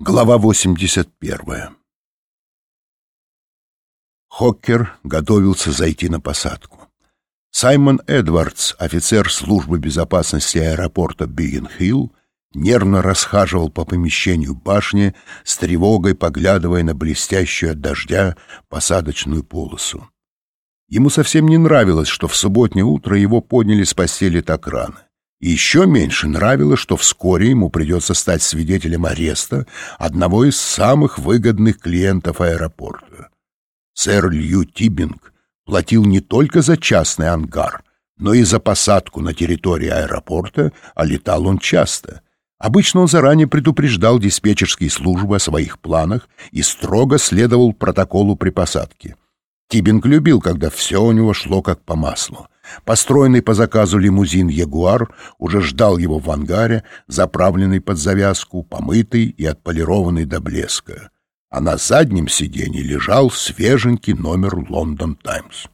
Глава 81 Хоккер готовился зайти на посадку. Саймон Эдвардс, офицер службы безопасности аэропорта Биггин-Хилл, нервно расхаживал по помещению башни, с тревогой поглядывая на блестящую от дождя посадочную полосу. Ему совсем не нравилось, что в субботнее утро его подняли с постели так рано. Еще меньше нравилось, что вскоре ему придется стать свидетелем ареста одного из самых выгодных клиентов аэропорта. Сэр Лью Тибинг платил не только за частный ангар, но и за посадку на территории аэропорта, а летал он часто. Обычно он заранее предупреждал диспетчерские службы о своих планах и строго следовал протоколу при посадке. Тибинг любил, когда все у него шло как по маслу. Построенный по заказу лимузин «Ягуар» уже ждал его в ангаре, заправленный под завязку, помытый и отполированный до блеска. А на заднем сиденье лежал свеженький номер «Лондон Таймс».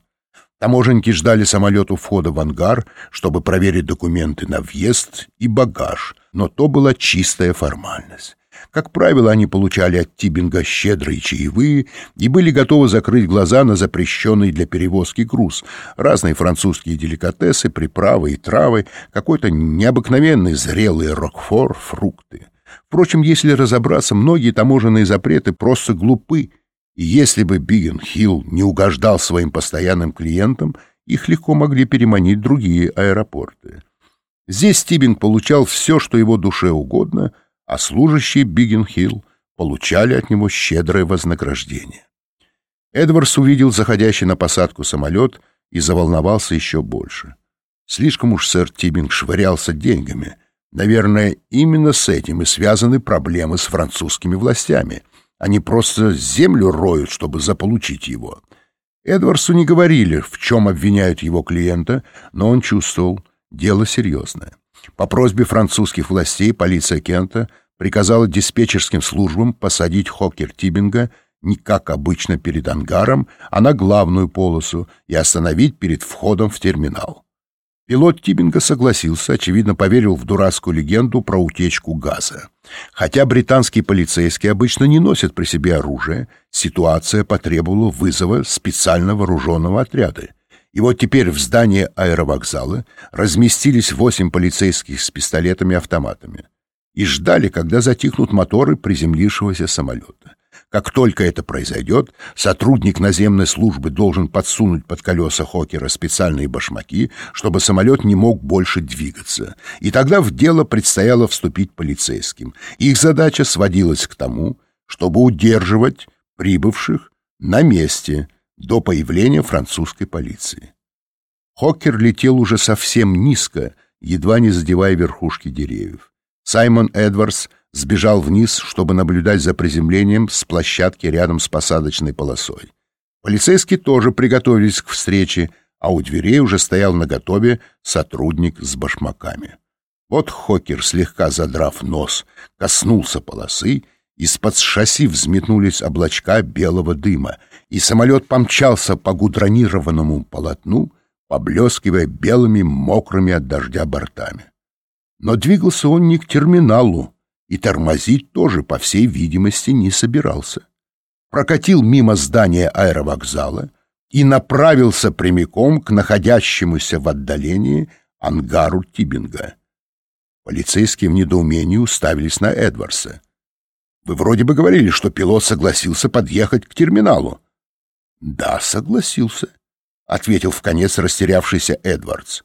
Таможенники ждали самолет у входа в ангар, чтобы проверить документы на въезд и багаж, но то была чистая формальность. Как правило, они получали от Тибинга щедрые чаевые и были готовы закрыть глаза на запрещенный для перевозки груз, разные французские деликатесы, приправы и травы, какой-то необыкновенный зрелый рокфор, фрукты. Впрочем, если разобраться, многие таможенные запреты просто глупы, и если бы Биггин-Хилл не угождал своим постоянным клиентам, их легко могли переманить другие аэропорты. Здесь Тибинг получал все, что его душе угодно — а служащие Биггин-Хилл получали от него щедрое вознаграждение. Эдвардс увидел заходящий на посадку самолет и заволновался еще больше. Слишком уж сэр Тибинг швырялся деньгами. Наверное, именно с этим и связаны проблемы с французскими властями. Они просто землю роют, чтобы заполучить его. Эдвардсу не говорили, в чем обвиняют его клиента, но он чувствовал, дело серьезное. По просьбе французских властей полиция Кента приказала диспетчерским службам посадить Хокер Тибинга не как обычно перед ангаром, а на главную полосу и остановить перед входом в терминал. Пилот Тибинга согласился, очевидно, поверил в дурацкую легенду про утечку газа. Хотя британские полицейские обычно не носят при себе оружие, ситуация потребовала вызова специально вооруженного отряда — и вот теперь в здании аэровокзала разместились восемь полицейских с пистолетами-автоматами и ждали, когда затихнут моторы приземлившегося самолета. Как только это произойдет, сотрудник наземной службы должен подсунуть под колеса Хокера специальные башмаки, чтобы самолет не мог больше двигаться. И тогда в дело предстояло вступить полицейским. Их задача сводилась к тому, чтобы удерживать прибывших на месте – до появления французской полиции. Хокер летел уже совсем низко, едва не задевая верхушки деревьев. Саймон Эдвардс сбежал вниз, чтобы наблюдать за приземлением с площадки рядом с посадочной полосой. Полицейские тоже приготовились к встрече, а у дверей уже стоял наготове сотрудник с башмаками. Вот Хокер, слегка задрав нос, коснулся полосы из-под шасси взметнулись облачка белого дыма, и самолет помчался по гудронированному полотну, поблескивая белыми, мокрыми от дождя бортами. Но двигался он не к терминалу, и тормозить тоже, по всей видимости, не собирался. Прокатил мимо здания аэровокзала и направился прямиком к находящемуся в отдалении ангару Тибинга. Полицейские в недоумении уставились на Эдварса. Вы вроде бы говорили, что пилот согласился подъехать к терминалу. — Да, согласился, — ответил в конец растерявшийся Эдвардс.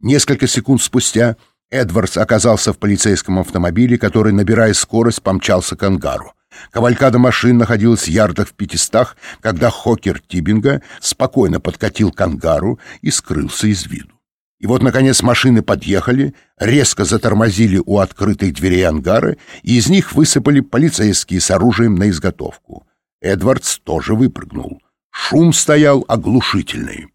Несколько секунд спустя Эдвардс оказался в полицейском автомобиле, который, набирая скорость, помчался к ангару. Кавалькада машин находилась в ярдах в пятистах, когда Хокер Тибинга спокойно подкатил к ангару и скрылся из виду. И вот, наконец, машины подъехали, резко затормозили у открытых дверей ангара, и из них высыпали полицейские с оружием на изготовку. Эдвардс тоже выпрыгнул. Шум стоял оглушительный.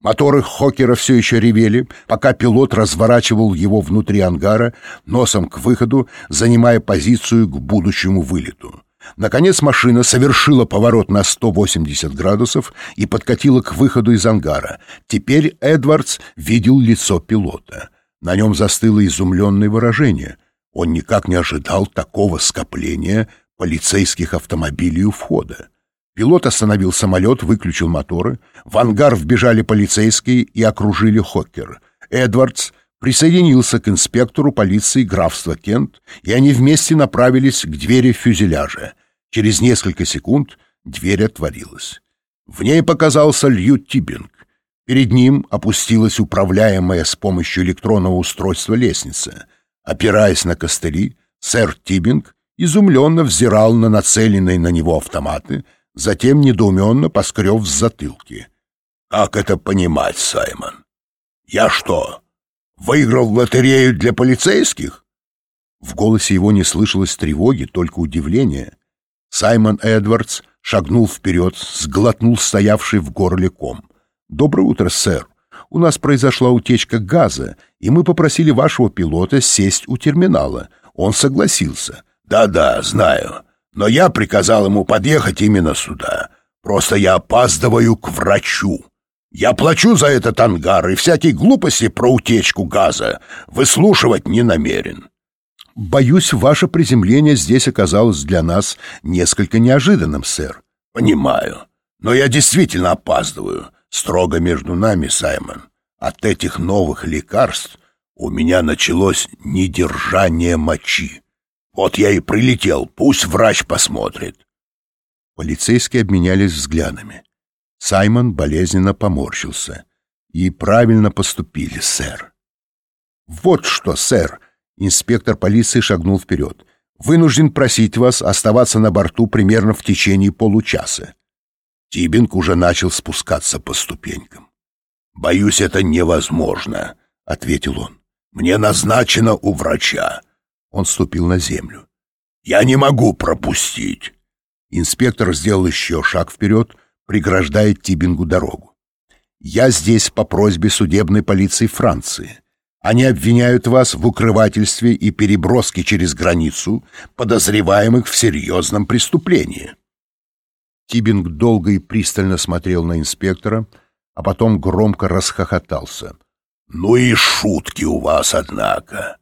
Моторы Хокера все еще ревели, пока пилот разворачивал его внутри ангара, носом к выходу, занимая позицию к будущему вылету. Наконец машина совершила поворот на 180 градусов и подкатила к выходу из ангара. Теперь Эдвардс видел лицо пилота. На нем застыло изумленное выражение. Он никак не ожидал такого скопления полицейских автомобилей у входа. Пилот остановил самолет, выключил моторы. В ангар вбежали полицейские и окружили Хоккер. Эдвардс присоединился к инспектору полиции графства Кент, и они вместе направились к двери фюзеляжа. Через несколько секунд дверь отворилась. В ней показался Лью Тибинг. Перед ним опустилась управляемая с помощью электронного устройства лестница. Опираясь на костыли, сэр Тибинг изумленно взирал на нацеленные на него автоматы, затем недоуменно поскреб в затылке. «Как это понимать, Саймон? Я что, выиграл лотерею для полицейских?» В голосе его не слышалось тревоги, только удивления. Саймон Эдвардс шагнул вперед, сглотнул стоявший в горле ком. «Доброе утро, сэр. У нас произошла утечка газа, и мы попросили вашего пилота сесть у терминала. Он согласился». «Да-да, знаю. Но я приказал ему подъехать именно сюда. Просто я опаздываю к врачу. Я плачу за этот ангар, и всякие глупости про утечку газа выслушивать не намерен». «Боюсь, ваше приземление здесь оказалось для нас несколько неожиданным, сэр». «Понимаю. Но я действительно опаздываю. Строго между нами, Саймон. От этих новых лекарств у меня началось недержание мочи. Вот я и прилетел, пусть врач посмотрит». Полицейские обменялись взглядами. Саймон болезненно поморщился. «И правильно поступили, сэр». «Вот что, сэр!» Инспектор полиции шагнул вперед. «Вынужден просить вас оставаться на борту примерно в течение получаса». Тибинг уже начал спускаться по ступенькам. «Боюсь, это невозможно», — ответил он. «Мне назначено у врача». Он ступил на землю. «Я не могу пропустить». Инспектор сделал еще шаг вперед, преграждая Тибингу дорогу. «Я здесь по просьбе судебной полиции Франции. Они обвиняют вас в укрывательстве и переброске через границу подозреваемых в серьезном преступлении». Тибинг долго и пристально смотрел на инспектора, а потом громко расхохотался. «Ну и шутки у вас, однако!»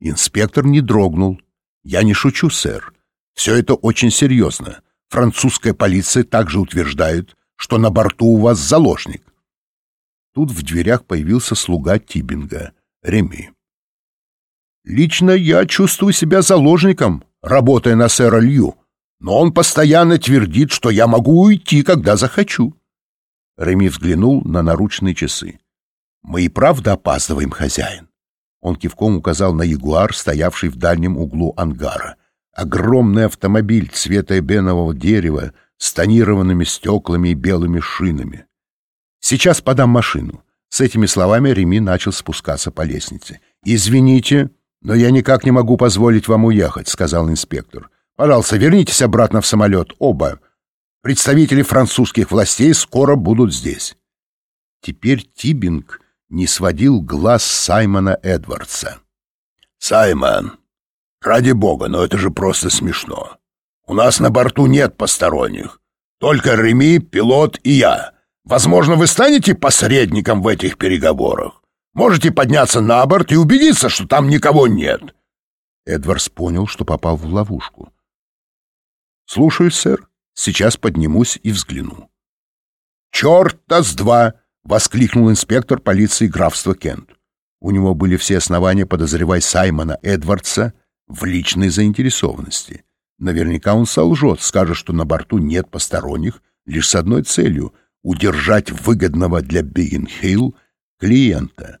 Инспектор не дрогнул. «Я не шучу, сэр. Все это очень серьезно. Французская полиция также утверждает, что на борту у вас заложник». Тут в дверях появился слуга Тибинга. Реми. «Лично я чувствую себя заложником, работая на сэра Лью, но он постоянно твердит, что я могу уйти, когда захочу». Реми взглянул на наручные часы. «Мы и правда опаздываем, хозяин?» Он кивком указал на ягуар, стоявший в дальнем углу ангара. Огромный автомобиль цвета эбенового дерева с тонированными стеклами и белыми шинами. «Сейчас подам машину. С этими словами Реми начал спускаться по лестнице. «Извините, но я никак не могу позволить вам уехать», — сказал инспектор. «Пожалуйста, вернитесь обратно в самолет, оба. Представители французских властей скоро будут здесь». Теперь Тибинг не сводил глаз Саймона Эдвардса. «Саймон, ради бога, но это же просто смешно. У нас на борту нет посторонних. Только Реми, пилот и я. Возможно, вы станете посредником в этих переговорах. Можете подняться на борт и убедиться, что там никого нет. Эдвардс понял, что попал в ловушку. «Слушаюсь, сэр. Сейчас поднимусь и взгляну». «Черта с два!» — воскликнул инспектор полиции графства Кент. У него были все основания подозревать Саймона Эдвардса в личной заинтересованности. Наверняка он солжет, скажет, что на борту нет посторонних, лишь с одной целью — удержать выгодного для Бигенхилл клиента.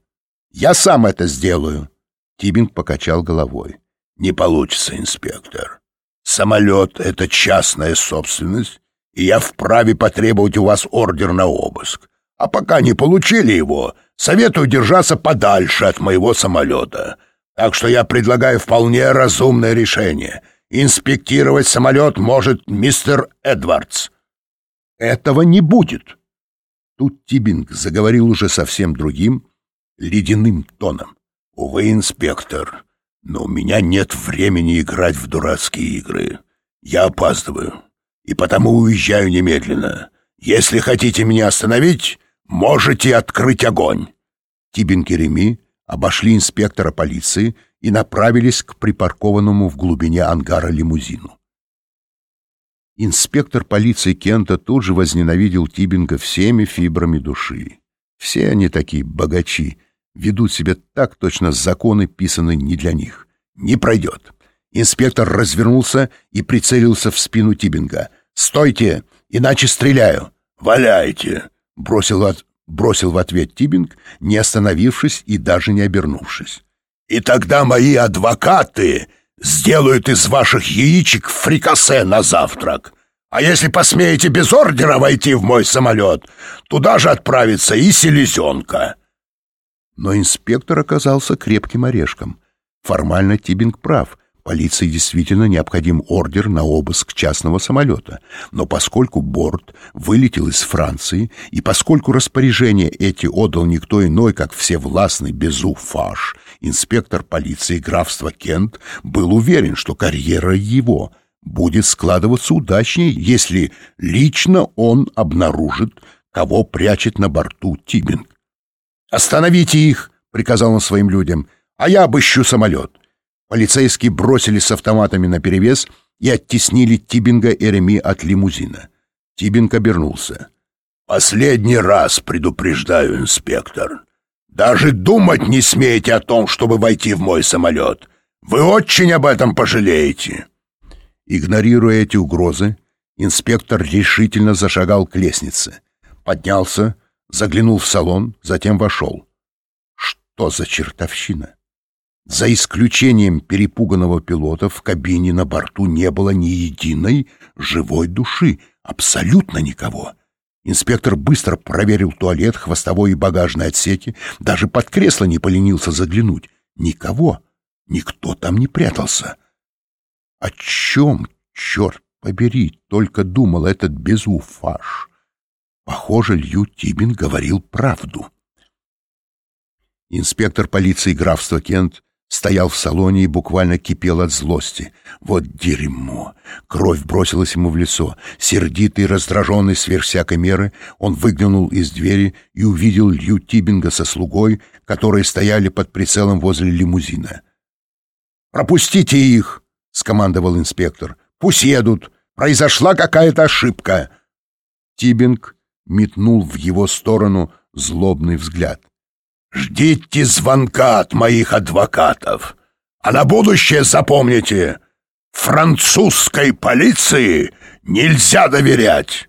«Я сам это сделаю!» Тибинг покачал головой. «Не получится, инспектор. Самолет — это частная собственность, и я вправе потребовать у вас ордер на обыск. А пока не получили его, советую держаться подальше от моего самолета. Так что я предлагаю вполне разумное решение. Инспектировать самолет может мистер Эдвардс. Этого не будет. Тут Тибинг заговорил уже совсем другим, ледяным тоном. «Увы, инспектор, но у меня нет времени играть в дурацкие игры. Я опаздываю, и потому уезжаю немедленно. Если хотите меня остановить, можете открыть огонь». Тибинг и Реми обошли инспектора полиции и направились к припаркованному в глубине ангара лимузину. Инспектор полиции Кента тут же возненавидел Тибинга всеми фибрами души. Все они такие богачи, ведут себя так, точно законы писаны не для них. Не пройдет. Инспектор развернулся и прицелился в спину Тибинга. «Стойте, иначе стреляю!» «Валяйте!» — бросил, от... бросил в ответ Тибинг, не остановившись и даже не обернувшись. «И тогда мои адвокаты сделают из ваших яичек фрикасе на завтрак. А если посмеете без ордера войти в мой самолет, туда же отправится и селезенка». Но инспектор оказался крепким орешком. Формально Тибинг прав. Полиции действительно необходим ордер на обыск частного самолета. Но поскольку борт вылетел из Франции, и поскольку распоряжение эти отдал никто иной, как всевластный Безу Фаш, инспектор полиции графства Кент был уверен, что карьера его будет складываться удачнее, если лично он обнаружит, кого прячет на борту Тибинг. «Остановите их!» — приказал он своим людям. «А я обыщу самолет». Полицейские бросились с автоматами наперевес и оттеснили Тибинга и Реми от лимузина. Тибинг обернулся. «Последний раз предупреждаю, инспектор. Даже думать не смеете о том, чтобы войти в мой самолет. Вы очень об этом пожалеете». Игнорируя эти угрозы, инспектор решительно зашагал к лестнице. Поднялся, заглянул в салон, затем вошел. Что за чертовщина? За исключением перепуганного пилота в кабине на борту не было ни единой живой души, абсолютно никого. Инспектор быстро проверил туалет, хвостовой и багажный отсеки, даже под кресло не поленился заглянуть. Никого, никто там не прятался. О чем, черт побери, только думал этот безуфаш? Похоже, Лью Тибин говорил правду. Инспектор полиции графства Кент Стоял в салоне и буквально кипел от злости. Вот дерьмо! Кровь бросилась ему в лицо. Сердитый, раздраженный сверх всякой меры, он выглянул из двери и увидел Лью Тибинга со слугой, которые стояли под прицелом возле лимузина. «Пропустите их!» — скомандовал инспектор. «Пусть едут! Произошла какая-то ошибка!» Тибинг метнул в его сторону злобный взгляд. Ждите звонка от моих адвокатов. А на будущее запомните, французской полиции нельзя доверять.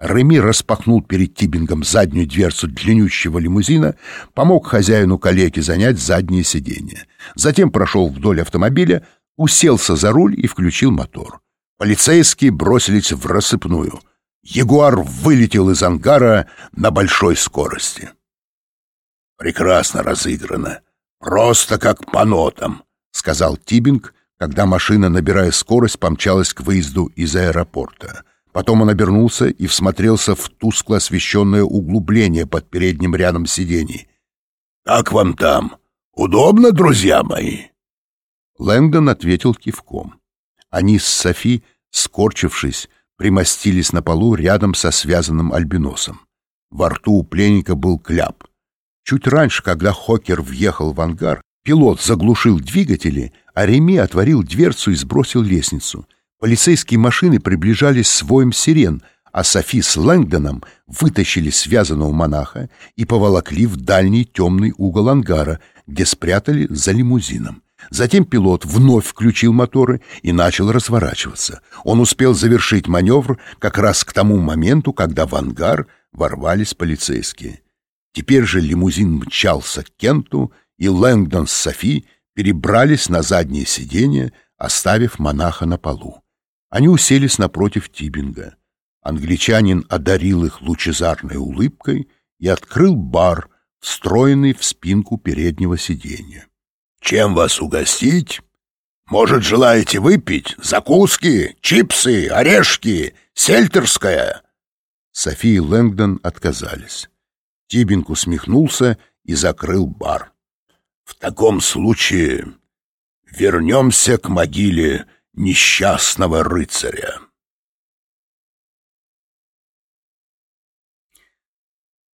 Реми распахнул перед Тибингом заднюю дверцу длиннющего лимузина, помог хозяину калеки занять заднее сиденье. Затем прошел вдоль автомобиля, уселся за руль и включил мотор. Полицейские бросились в рассыпную. Ягуар вылетел из ангара на большой скорости. Прекрасно разыграно. Просто как по нотам, — сказал Тибинг, когда машина, набирая скорость, помчалась к выезду из аэропорта. Потом он обернулся и всмотрелся в тускло освещенное углубление под передним рядом сидений. «Как вам там? Удобно, друзья мои?» Лэнгдон ответил кивком. Они с Софи, скорчившись, примостились на полу рядом со связанным альбиносом. Во рту у пленника был кляп. Чуть раньше, когда Хокер въехал в ангар, пилот заглушил двигатели, а Реми отворил дверцу и сбросил лестницу. Полицейские машины приближались с воем сирен, а Софи с Лэнгдоном вытащили связанного монаха и поволокли в дальний темный угол ангара, где спрятали за лимузином. Затем пилот вновь включил моторы и начал разворачиваться. Он успел завершить маневр как раз к тому моменту, когда в ангар ворвались полицейские. Теперь же лимузин мчался к Кенту, и Лэнгдон с Софи перебрались на заднее сиденье, оставив монаха на полу. Они уселись напротив Тибинга. Англичанин одарил их лучезарной улыбкой и открыл бар, встроенный в спинку переднего сиденья. «Чем вас угостить? Может, желаете выпить? Закуски, чипсы, орешки, сельтерская?» Софи и Лэнгдон отказались. Тибинг усмехнулся и закрыл бар. «В таком случае вернемся к могиле несчастного рыцаря».